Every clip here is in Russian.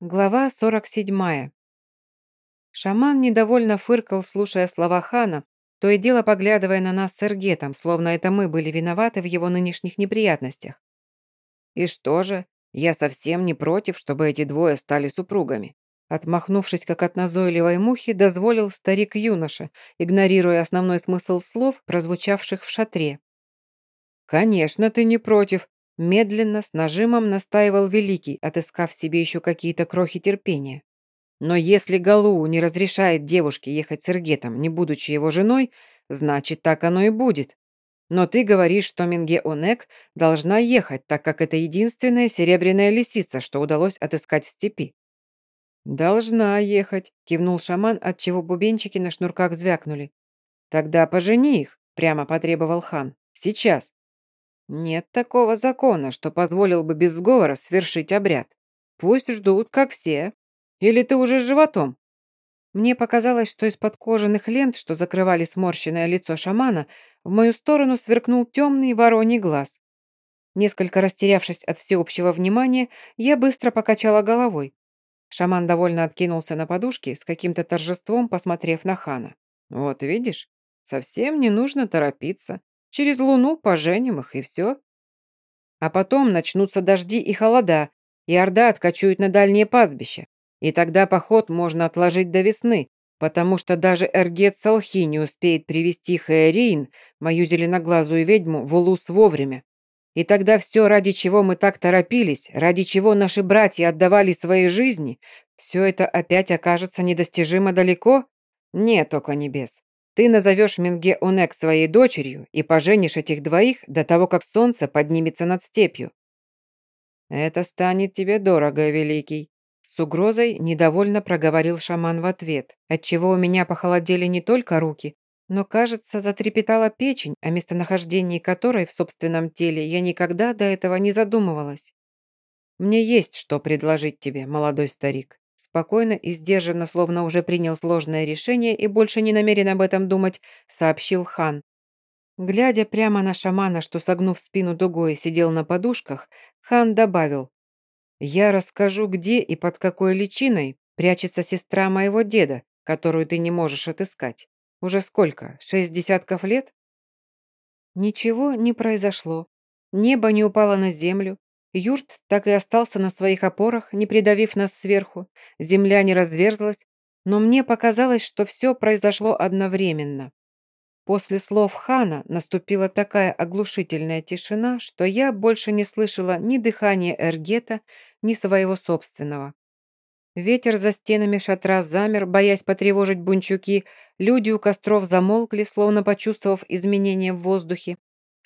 Глава 47. Шаман недовольно фыркал, слушая слова хана, то и дело поглядывая на нас с Эргетом, словно это мы были виноваты в его нынешних неприятностях. «И что же? Я совсем не против, чтобы эти двое стали супругами». Отмахнувшись, как от назойливой мухи, дозволил старик-юноша, игнорируя основной смысл слов, прозвучавших в шатре. «Конечно, ты не против», Медленно, с нажимом настаивал Великий, отыскав себе еще какие-то крохи терпения. Но если Галуу не разрешает девушке ехать с Иргетом, не будучи его женой, значит, так оно и будет. Но ты говоришь, что Минге Онек должна ехать, так как это единственная серебряная лисица, что удалось отыскать в степи. «Должна ехать», — кивнул шаман, отчего бубенчики на шнурках звякнули. «Тогда пожени их», — прямо потребовал хан. «Сейчас». Нет такого закона, что позволил бы без сговора свершить обряд. Пусть ждут, как все. Или ты уже с животом? Мне показалось, что из-под кожаных лент, что закрывали сморщенное лицо шамана, в мою сторону сверкнул темный вороний глаз. Несколько растерявшись от всеобщего внимания, я быстро покачала головой. Шаман довольно откинулся на подушке, с каким-то торжеством посмотрев на хана. «Вот видишь, совсем не нужно торопиться. Через луну поженим их, и все. А потом начнутся дожди и холода, и Орда откачует на дальние пастбища. И тогда поход можно отложить до весны, потому что даже Эргет Салхи не успеет привести Хаэрин, мою зеленоглазую ведьму, в Улус вовремя. И тогда все, ради чего мы так торопились, ради чего наши братья отдавали свои жизни, все это опять окажется недостижимо далеко? Нет, око небес. Ты назовешь Минге Онек своей дочерью и поженишь этих двоих до того, как солнце поднимется над степью. Это станет тебе дорого, Великий. С угрозой недовольно проговорил шаман в ответ, отчего у меня похолодели не только руки, но, кажется, затрепетала печень, о местонахождении которой в собственном теле я никогда до этого не задумывалась. Мне есть что предложить тебе, молодой старик. Спокойно и сдержанно, словно уже принял сложное решение и больше не намерен об этом думать, сообщил хан. Глядя прямо на шамана, что, согнув спину дугой, сидел на подушках, хан добавил, «Я расскажу, где и под какой личиной прячется сестра моего деда, которую ты не можешь отыскать. Уже сколько? Шесть десятков лет?» Ничего не произошло. Небо не упало на землю, Юрт так и остался на своих опорах, не придавив нас сверху. Земля не разверзлась, но мне показалось, что все произошло одновременно. После слов хана наступила такая оглушительная тишина, что я больше не слышала ни дыхания Эргета, ни своего собственного. Ветер за стенами шатра замер, боясь потревожить бунчуки, люди у костров замолкли, словно почувствовав изменения в воздухе.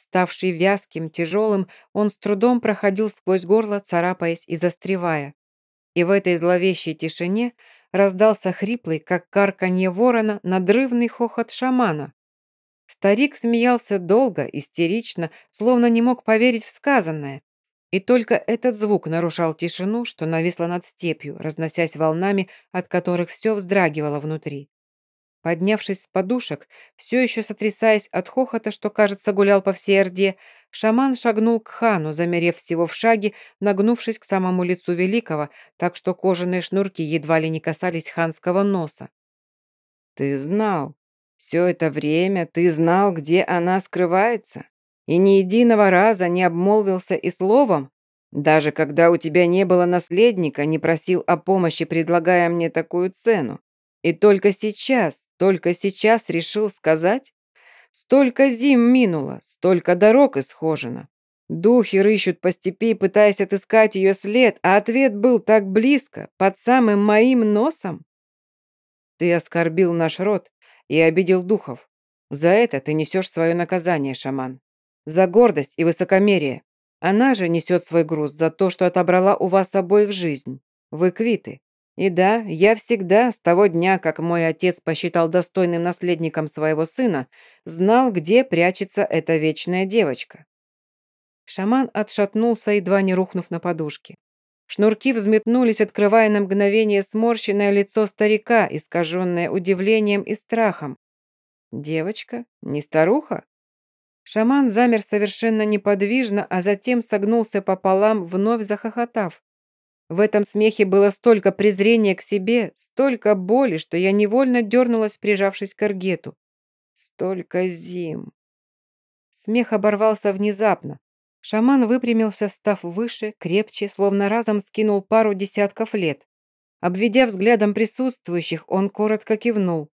Ставший вязким, тяжелым, он с трудом проходил сквозь горло, царапаясь и застревая. И в этой зловещей тишине раздался хриплый, как карканье ворона, надрывный хохот шамана. Старик смеялся долго, истерично, словно не мог поверить в сказанное. И только этот звук нарушал тишину, что нависла над степью, разносясь волнами, от которых все вздрагивало внутри. Поднявшись с подушек, все еще сотрясаясь от хохота, что, кажется, гулял по всей Орде, шаман шагнул к хану, замерев всего в шаге, нагнувшись к самому лицу великого, так что кожаные шнурки едва ли не касались ханского носа. «Ты знал. Все это время ты знал, где она скрывается, и ни единого раза не обмолвился и словом, даже когда у тебя не было наследника, не просил о помощи, предлагая мне такую цену. И только сейчас, только сейчас решил сказать? Столько зим минуло, столько дорог исхожено. Духи рыщут по степи, пытаясь отыскать ее след, а ответ был так близко, под самым моим носом. Ты оскорбил наш род и обидел духов. За это ты несешь свое наказание, шаман. За гордость и высокомерие. Она же несет свой груз за то, что отобрала у вас обоих жизнь. Вы квиты. И да, я всегда, с того дня, как мой отец посчитал достойным наследником своего сына, знал, где прячется эта вечная девочка. Шаман отшатнулся, едва не рухнув на подушке. Шнурки взметнулись, открывая на мгновение сморщенное лицо старика, искаженное удивлением и страхом. «Девочка? Не старуха?» Шаман замер совершенно неподвижно, а затем согнулся пополам, вновь захохотав. В этом смехе было столько презрения к себе, столько боли, что я невольно дернулась, прижавшись к Эргету. Столько зим. Смех оборвался внезапно. Шаман выпрямился, став выше, крепче, словно разом скинул пару десятков лет. Обведя взглядом присутствующих, он коротко кивнул.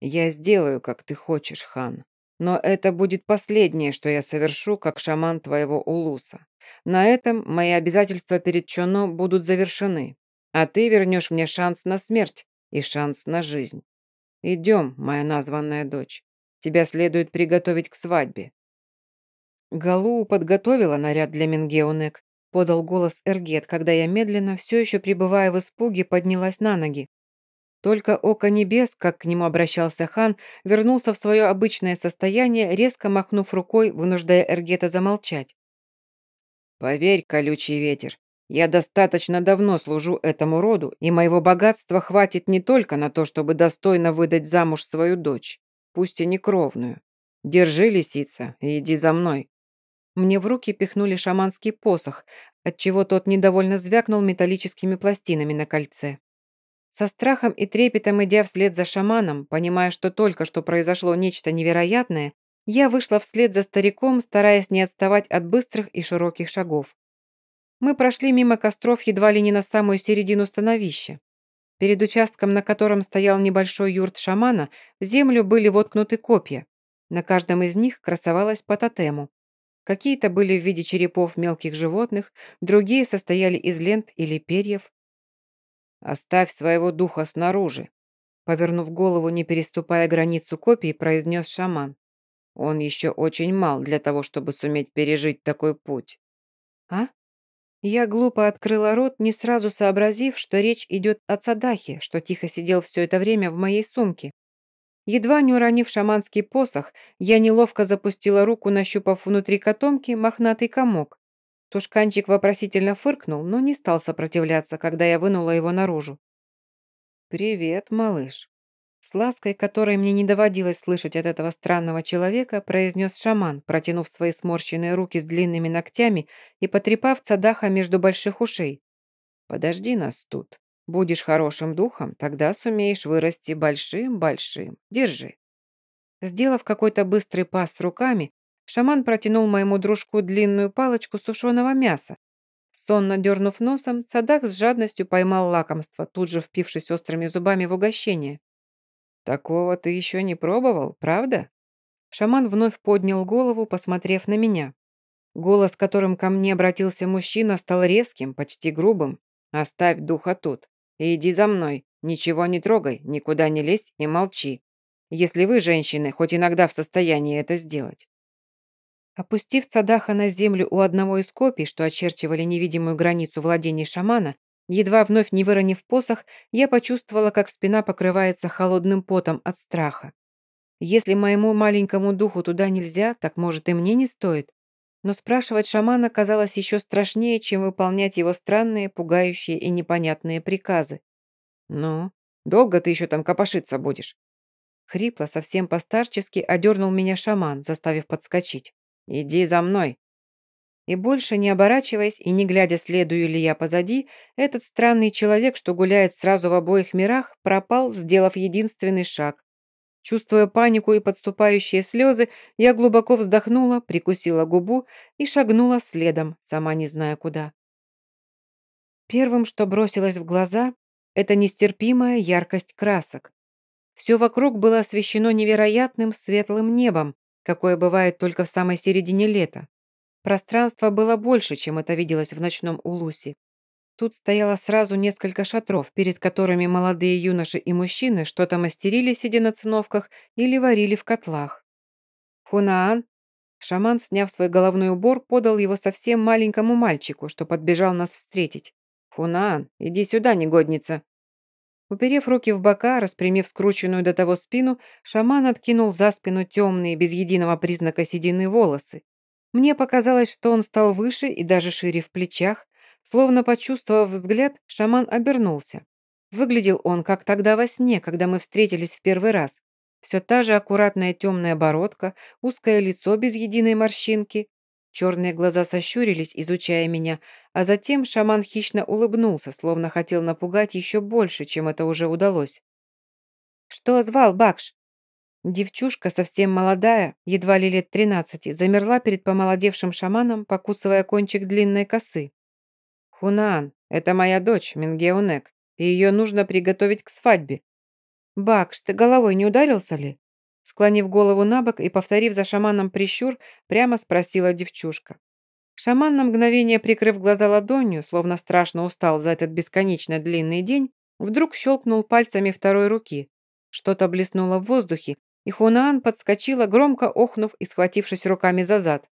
«Я сделаю, как ты хочешь, хан. Но это будет последнее, что я совершу, как шаман твоего Улуса. На этом мои обязательства перед Чоно будут завершены, а ты вернешь мне шанс на смерть и шанс на жизнь. Идем, моя названная дочь. Тебя следует приготовить к свадьбе». Галу подготовила наряд для Мингеонек, подал голос Эргет, когда я медленно, все еще пребывая в испуге, поднялась на ноги. Только око небес, как к нему обращался хан, вернулся в свое обычное состояние, резко махнув рукой, вынуждая Эргета замолчать. Поверь, колючий ветер, я достаточно давно служу этому роду, и моего богатства хватит не только на то, чтобы достойно выдать замуж свою дочь, пусть и не кровную. Держи, лисица, и иди за мной. Мне в руки пихнули шаманский посох, отчего тот недовольно звякнул металлическими пластинами на кольце. Со страхом и трепетом идя вслед за шаманом, понимая, что только что произошло нечто невероятное, я вышла вслед за стариком, стараясь не отставать от быстрых и широких шагов. Мы прошли мимо костров едва ли не на самую середину становища. Перед участком, на котором стоял небольшой юрт шамана, в землю были воткнуты копья. На каждом из них красовалось по тотему. Какие-то были в виде черепов мелких животных, другие состояли из лент или перьев. «Оставь своего духа снаружи», повернув голову, не переступая границу копий, произнес шаман. Он еще очень мал для того, чтобы суметь пережить такой путь. А? Я глупо открыла рот, не сразу сообразив, что речь идет о Цадахе, что тихо сидел все это время в моей сумке. Едва не уронив шаманский посох, я неловко запустила руку, нащупав внутри котомки мохнатый комок. Тушканчик вопросительно фыркнул, но не стал сопротивляться, когда я вынула его наружу. «Привет, малыш», с лаской, которой мне не доводилось слышать от этого странного человека, произнес шаман, протянув свои сморщенные руки с длинными ногтями и потрепав цадаха между больших ушей. «Подожди нас тут. Будешь хорошим духом, тогда сумеешь вырасти большим-большим. Держи». Сделав какой-то быстрый пас руками, шаман протянул моему дружку длинную палочку сушеного мяса. Сонно дернув носом, цадах с жадностью поймал лакомство, тут же впившись острыми зубами в угощение. «Такого ты еще не пробовал, правда?» Шаман вновь поднял голову, посмотрев на меня. Голос, которым ко мне обратился мужчина, стал резким, почти грубым. «Оставь духа тут и иди за мной. Ничего не трогай, никуда не лезь и молчи. Если вы, женщины, хоть иногда в состоянии это сделать». Опустив Цадаха на землю у одного из копий, что очерчивали невидимую границу владений шамана, Едва вновь не выронив посох, я почувствовала, как спина покрывается холодным потом от страха. Если моему маленькому духу туда нельзя, так, может, и мне не стоит. Но спрашивать шамана казалось еще страшнее, чем выполнять его странные, пугающие и непонятные приказы. «Ну, долго ты еще там копошиться будешь?» Хрипло, совсем постарчески одернул меня шаман, заставив подскочить. «Иди за мной!» И больше не оборачиваясь и не глядя, следую ли я позади, этот странный человек, что гуляет сразу в обоих мирах, пропал, сделав единственный шаг. Чувствуя панику и подступающие слезы, я глубоко вздохнула, прикусила губу и шагнула следом, сама не зная куда. Первым, что бросилось в глаза, это нестерпимая яркость красок. Все вокруг было освещено невероятным светлым небом, какое бывает только в самой середине лета. Пространство было больше, чем это виделось в ночном Улусе. Тут стояло сразу несколько шатров, перед которыми молодые юноши и мужчины что-то мастерили, сидя на циновках, или варили в котлах. «Хунаан!» Шаман, сняв свой головной убор, подал его совсем маленькому мальчику, что подбежал нас встретить. «Хунаан, иди сюда, негодница!» Уперев руки в бока, распрямив скрученную до того спину, шаман откинул за спину темные, без единого признака седины волосы. Мне показалось, что он стал выше и даже шире в плечах. Словно почувствовав взгляд, шаман обернулся. Выглядел он, как тогда во сне, когда мы встретились в первый раз. Все та же аккуратная темная бородка, узкое лицо без единой морщинки. Черные глаза сощурились, изучая меня, а затем шаман хищно улыбнулся, словно хотел напугать еще больше, чем это уже удалось. «Что звал, Бакш?» Девчушка, совсем молодая, едва ли лет тринадцати, замерла перед помолодевшим шаманом, покусывая кончик длинной косы. «Хунан, это моя дочь, Мингеунек, и ее нужно приготовить к свадьбе». «Бакш, ты головой не ударился ли?» Склонив голову на бок и повторив за шаманом прищур, прямо спросила девчушка. Шаман на мгновение, прикрыв глаза ладонью, словно страшно устал за этот бесконечно длинный день, вдруг щелкнул пальцами второй руки. Что-то блеснуло в воздухе, и Хунаан подскочила, громко охнув и схватившись руками за зад.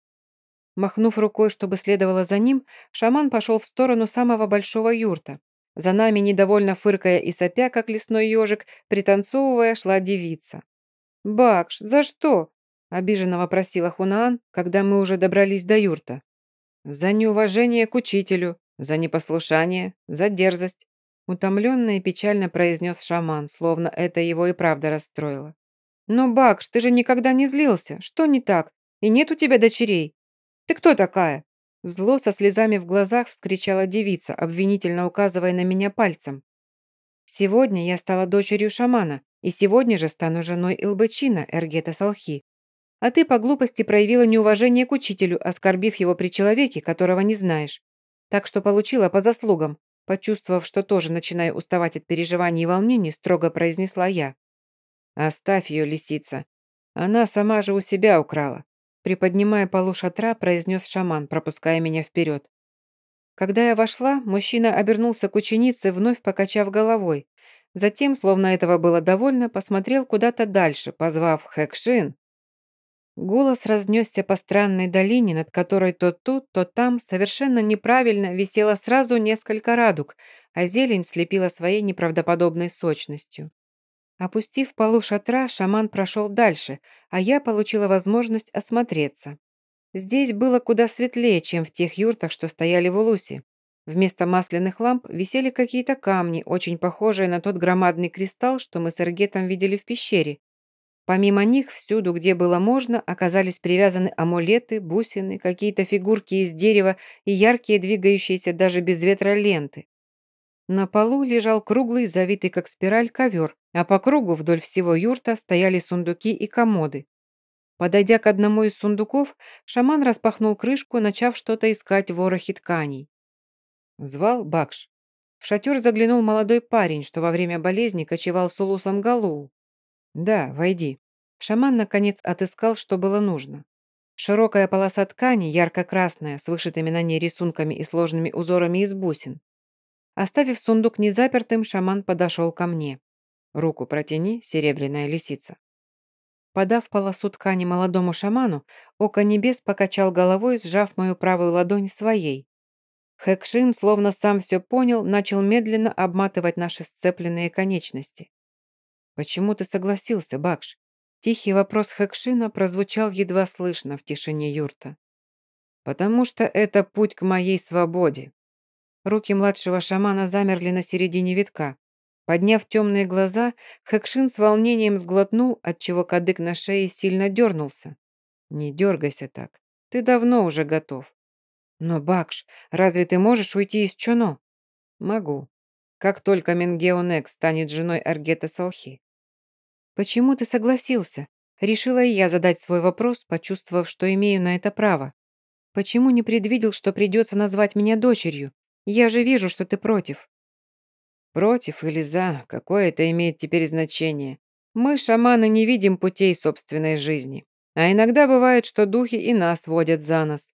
Махнув рукой, чтобы следовало за ним, шаман пошел в сторону самого большого юрта. За нами, недовольно фыркая и сопя, как лесной ежик, пританцовывая, шла девица. «Бакш, за что?» – обиженно вопросила Хунаан, когда мы уже добрались до юрта. «За неуважение к учителю, за непослушание, за дерзость», – утомленно и печально произнес шаман, словно это его и правда расстроило. «Но, Бакш, ты же никогда не злился. Что не так? И нет у тебя дочерей? Ты кто такая?» Зло со слезами в глазах вскричала девица, обвинительно указывая на меня пальцем. «Сегодня я стала дочерью шамана, и сегодня же стану женой Илбачина, Эргета Салхи. А ты по глупости проявила неуважение к учителю, оскорбив его при человеке, которого не знаешь. Так что получила по заслугам». Почувствовав, что тоже начинаю уставать от переживаний и волнений, строго произнесла я. «Оставь ее, лисица. Она сама же у себя украла», приподнимая полу шатра, произнес шаман, пропуская меня вперед. Когда я вошла, мужчина обернулся к ученице, вновь покачав головой. Затем, словно этого было довольно, посмотрел куда-то дальше, позвав «Хэкшин». Голос разнесся по странной долине, над которой то тут, то там совершенно неправильно висело сразу несколько радуг, а зелень слепила своей неправдоподобной сочностью. Опустив полу шатра, шаман прошел дальше, а я получила возможность осмотреться. Здесь было куда светлее, чем в тех юртах, что стояли в Улусе. Вместо масляных ламп висели какие-то камни, очень похожие на тот громадный кристалл, что мы с Эргетом видели в пещере. Помимо них, всюду, где было можно, оказались привязаны амулеты, бусины, какие-то фигурки из дерева и яркие, двигающиеся даже без ветра ленты. На полу лежал круглый, завитый как спираль, ковер, а по кругу вдоль всего юрта стояли сундуки и комоды. Подойдя к одному из сундуков, шаман распахнул крышку, начав что-то искать в ворохе тканей. Звал Бакш. В шатер заглянул молодой парень, что во время болезни кочевал с Улусом Галуу. «Да, войди». Шаман, наконец, отыскал, что было нужно. Широкая полоса ткани, ярко-красная, с вышитыми на ней рисунками и сложными узорами из бусин, Оставив сундук незапертым, шаман подошел ко мне. «Руку протяни, серебряная лисица». Подав полосу ткани молодому шаману, Око Небес покачал головой, сжав мою правую ладонь своей. Хэкшин, словно сам все понял, начал медленно обматывать наши сцепленные конечности. «Почему ты согласился, Бакш?» Тихий вопрос Хэкшина прозвучал едва слышно в тишине юрта. «Потому что это путь к моей свободе», Руки младшего шамана замерли на середине витка. Подняв темные глаза, Хэкшин с волнением сглотнул, отчего кадык на шее сильно дернулся. «Не дергайся так. Ты давно уже готов». «Но, Бакш, разве ты можешь уйти из Чоно?» «Могу. Как только Менгеонек станет женой Аргета Салхи». «Почему ты согласился?» Решила и я задать свой вопрос, почувствовав, что имею на это право. «Почему не предвидел, что придется назвать меня дочерью? Я же вижу, что ты против». «Против или за, какое это имеет теперь значение? Мы, шаманы, не видим путей собственной жизни. А иногда бывает, что духи и нас водят за нос.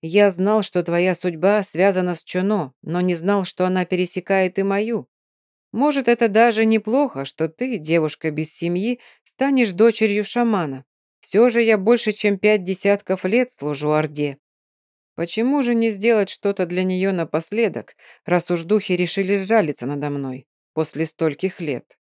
Я знал, что твоя судьба связана с Чоно, но не знал, что она пересекает и мою. Может, это даже неплохо, что ты, девушка без семьи, станешь дочерью шамана. Все же я больше, чем пять десятков лет служу Орде. Почему же не сделать что-то для нее напоследок, раз уж духи решили сжалиться надо мной после стольких лет?